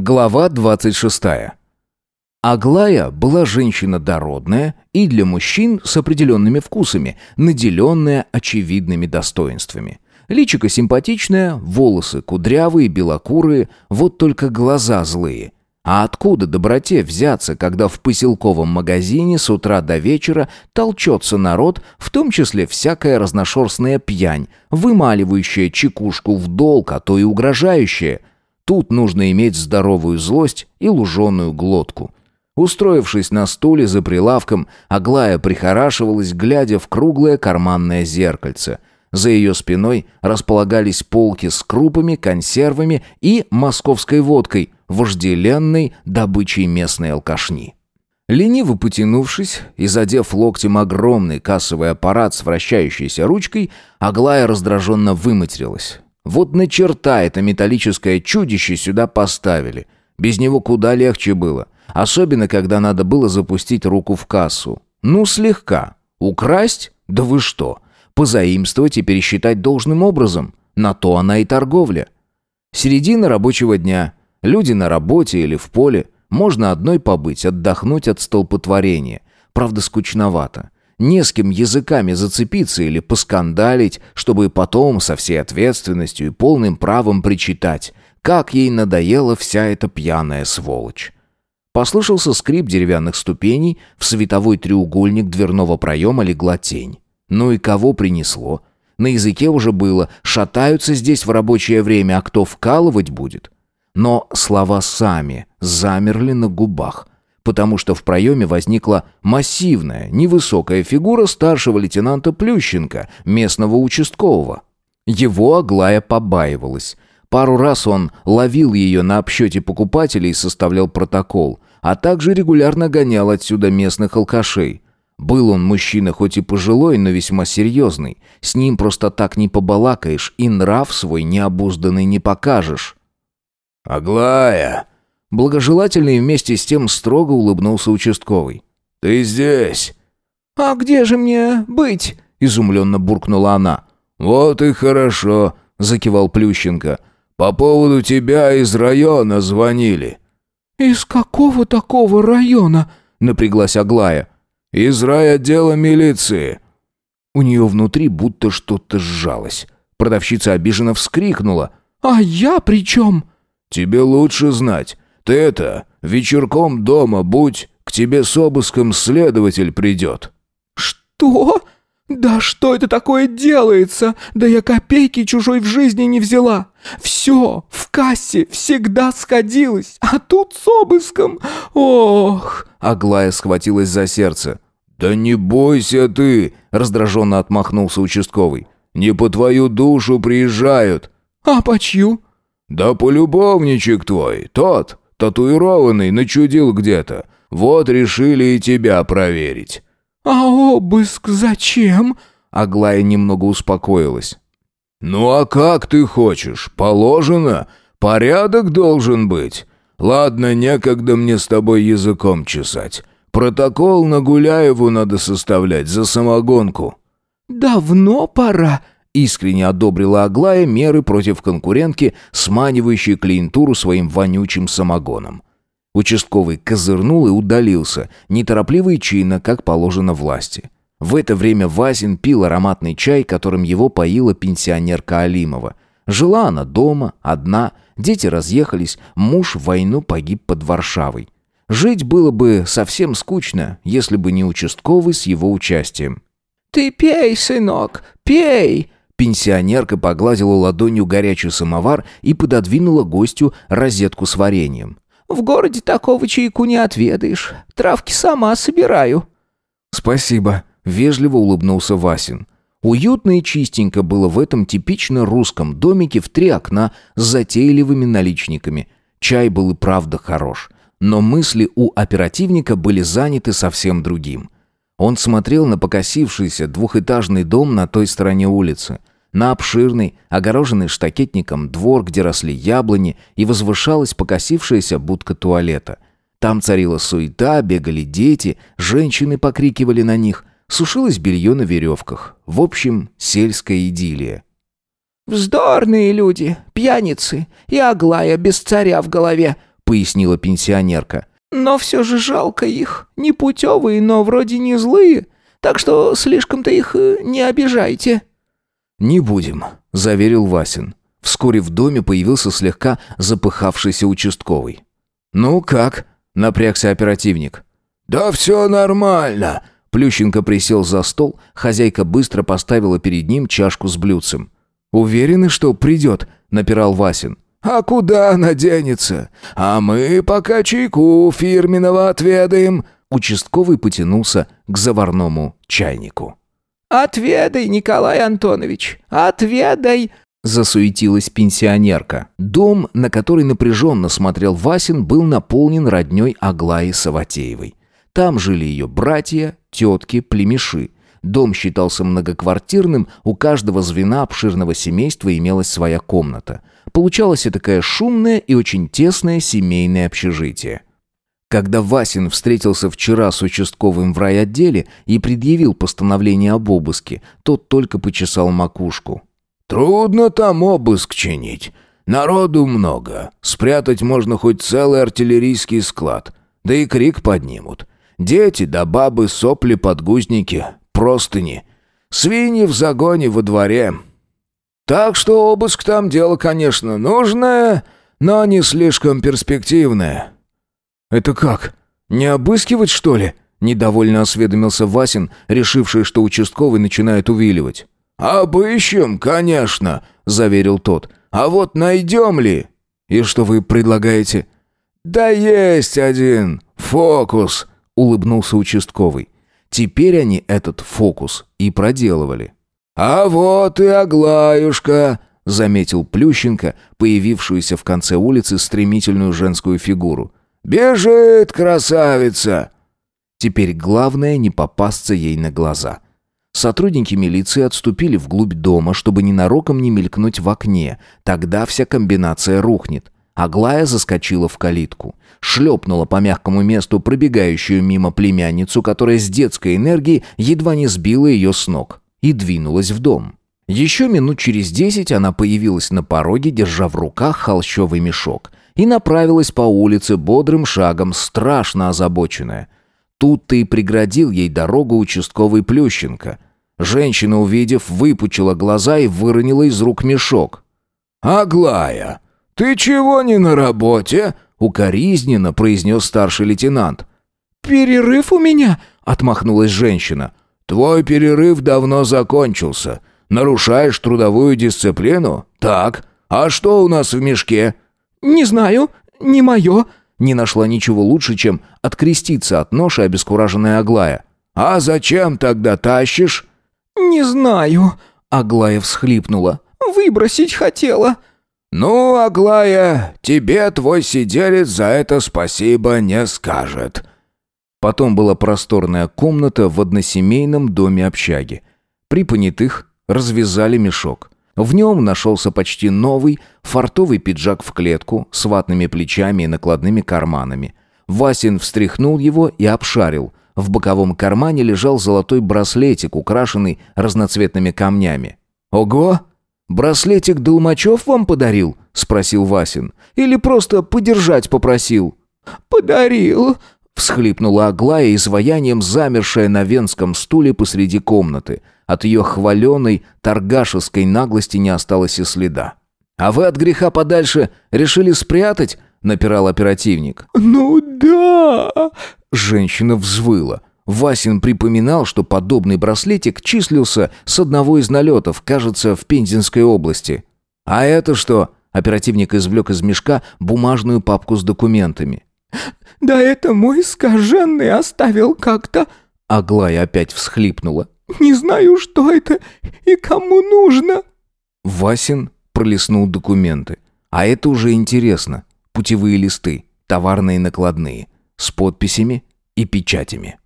Глава 26. Аглая была женщина дородная и для мужчин с определенными вкусами, наделенная очевидными достоинствами. Личико симпатичное, волосы кудрявые, белокурые, вот только глаза злые. А откуда доброте взяться, когда в поселковом магазине с утра до вечера толчется народ, в том числе всякая разношерстная пьянь, вымаливающая чекушку в долг, а то и угрожающая – Тут нужно иметь здоровую злость и луженую глотку. Устроившись на стуле за прилавком, Аглая прихорашивалась, глядя в круглое карманное зеркальце. За ее спиной располагались полки с крупами, консервами и московской водкой, вожделенной добычей местной алкашни. Лениво потянувшись и задев локтем огромный кассовый аппарат с вращающейся ручкой, Аглая раздраженно выматерилась. Вот на черта это металлическое чудище сюда поставили. Без него куда легче было. Особенно, когда надо было запустить руку в кассу. Ну, слегка. Украсть? Да вы что? Позаимствовать и пересчитать должным образом. На то она и торговля. Середина рабочего дня. Люди на работе или в поле. Можно одной побыть, отдохнуть от столпотворения. Правда, скучновато. Не с кем языками зацепиться или поскандалить, чтобы потом со всей ответственностью и полным правом причитать, как ей надоела вся эта пьяная сволочь. Послышался скрип деревянных ступеней, в световой треугольник дверного проема легла тень. Ну и кого принесло? На языке уже было «шатаются здесь в рабочее время, а кто вкалывать будет?» Но слова сами замерли на губах – потому что в проеме возникла массивная, невысокая фигура старшего лейтенанта Плющенко, местного участкового. Его Аглая побаивалась. Пару раз он ловил ее на обсчете покупателей и составлял протокол, а также регулярно гонял отсюда местных алкашей. Был он мужчина хоть и пожилой, но весьма серьезный. С ним просто так не побалакаешь и нрав свой необузданный не покажешь. «Аглая!» Благожелательно и вместе с тем строго улыбнулся участковый. «Ты здесь?» «А где же мне быть?» — изумленно буркнула она. «Вот и хорошо», — закивал Плющенко. «По поводу тебя из района звонили». «Из какого такого района?» — напряглась Аглая. «Из райотдела милиции». У нее внутри будто что-то сжалось. Продавщица обиженно вскрикнула. «А я при чем?» «Тебе лучше знать. Ты это, вечерком дома будь, к тебе с обыском следователь придет». «Что? Да что это такое делается? Да я копейки чужой в жизни не взяла. Все в кассе всегда сходилось, а тут с обыском. Ох!» Аглая схватилась за сердце. «Да не бойся ты!» — раздраженно отмахнулся участковый. «Не по твою душу приезжают». «А по чью?» «Да полюбовничек твой, тот, Татуированный начудил где-то. Вот решили и тебя проверить». «А обыск зачем?» Аглая немного успокоилась. «Ну а как ты хочешь? Положено. Порядок должен быть. Ладно, некогда мне с тобой языком чесать. Протокол на Гуляеву надо составлять за самогонку». «Давно пора», Искренне одобрила Аглая меры против конкурентки, сманивающей клиентуру своим вонючим самогоном. Участковый козырнул и удалился, неторопливо и чинно, как положено власти. В это время Вазин пил ароматный чай, которым его поила пенсионерка Алимова. Жила она дома, одна, дети разъехались, муж в войну погиб под Варшавой. Жить было бы совсем скучно, если бы не участковый с его участием. «Ты пей, сынок, пей!» Пенсионерка погладила ладонью горячий самовар и пододвинула гостю розетку с вареньем. «В городе такого чайку не отведаешь. Травки сама собираю». «Спасибо», — вежливо улыбнулся Васин. Уютно и чистенько было в этом типично русском домике в три окна с затейливыми наличниками. Чай был и правда хорош. Но мысли у оперативника были заняты совсем другим. Он смотрел на покосившийся двухэтажный дом на той стороне улицы, на обширный, огороженный штакетником двор, где росли яблони, и возвышалась покосившаяся будка туалета. Там царила суета, бегали дети, женщины покрикивали на них, сушилось белье на веревках. В общем, сельская идиллия. «Вздорные люди, пьяницы и Аглая без царя в голове», пояснила пенсионерка. «Но все же жалко их. Непутевые, но вроде не злые. Так что слишком-то их э, не обижайте». «Не будем», — заверил Васин. Вскоре в доме появился слегка запыхавшийся участковый. «Ну как?» — напрягся оперативник. «Да все нормально», Плющенко присел за стол, хозяйка быстро поставила перед ним чашку с блюдцем. «Уверены, что придет?» — напирал Васин. «А куда она денется? А мы пока чайку фирменного отведаем». Участковый потянулся к заварному чайнику. «Отведай, Николай Антонович, отведай!» Засуетилась пенсионерка. Дом, на который напряженно смотрел Васин, был наполнен родней Аглаи Саватеевой. Там жили ее братья, тетки, племеши. Дом считался многоквартирным, у каждого звена обширного семейства имелась своя комната. Получалось и такое шумное и очень тесное семейное общежитие. Когда Васин встретился вчера с участковым в райотделе и предъявил постановление об обыске, тот только почесал макушку. «Трудно там обыск чинить. Народу много. Спрятать можно хоть целый артиллерийский склад. Да и крик поднимут. Дети да бабы, сопли, подгузники, простыни. Свиньи в загоне во дворе. Так что обыск там дело, конечно, нужное, но не слишком перспективное». «Это как? Не обыскивать, что ли?» Недовольно осведомился Васин, решивший, что участковый начинает увиливать. «Обыщем, конечно», — заверил тот. «А вот найдем ли?» «И что вы предлагаете?» «Да есть один фокус», улыбнулся участковый. Теперь они этот фокус и проделывали. «А вот и Аглаюшка!» — заметил Плющенко, появившуюся в конце улицы стремительную женскую фигуру. «Бежит, красавица!» Теперь главное не попасться ей на глаза. Сотрудники милиции отступили вглубь дома, чтобы ненароком не мелькнуть в окне. Тогда вся комбинация рухнет. Аглая заскочила в калитку шлепнула по мягкому месту пробегающую мимо племянницу, которая с детской энергией едва не сбила ее с ног, и двинулась в дом. Еще минут через десять она появилась на пороге, держа в руках холщовый мешок, и направилась по улице бодрым шагом, страшно озабоченная. Тут-то и преградил ей дорогу участковый Плющенко. Женщина, увидев, выпучила глаза и выронила из рук мешок. «Аглая, ты чего не на работе?» Укоризненно произнес старший лейтенант. «Перерыв у меня?» — отмахнулась женщина. «Твой перерыв давно закончился. Нарушаешь трудовую дисциплину? Так. А что у нас в мешке?» «Не знаю. Не мое». Не нашла ничего лучше, чем откреститься от ноши обескураженная Аглая. «А зачем тогда тащишь?» «Не знаю», — Аглая всхлипнула. «Выбросить хотела». «Ну, Аглая, тебе твой сиделец за это спасибо не скажет». Потом была просторная комната в односемейном доме общаги. При понятых развязали мешок. В нем нашелся почти новый фартовый пиджак в клетку с ватными плечами и накладными карманами. Васин встряхнул его и обшарил. В боковом кармане лежал золотой браслетик, украшенный разноцветными камнями. «Ого!» «Браслетик Долмачев вам подарил?» — спросил Васин. «Или просто подержать попросил?» «Подарил», — всхлипнула Аглая, изваянием замершая на венском стуле посреди комнаты. От ее хваленой торгашеской наглости не осталось и следа. «А вы от греха подальше решили спрятать?» — напирал оперативник. «Ну да!» Женщина взвыла. Васин припоминал, что подобный браслетик числился с одного из налетов, кажется, в Пензенской области. «А это что?» – оперативник извлек из мешка бумажную папку с документами. «Да это мой скаженный оставил как-то...» Аглая опять всхлипнула. «Не знаю, что это и кому нужно». Васин пролистнул документы. А это уже интересно. Путевые листы, товарные накладные, с подписями и печатями.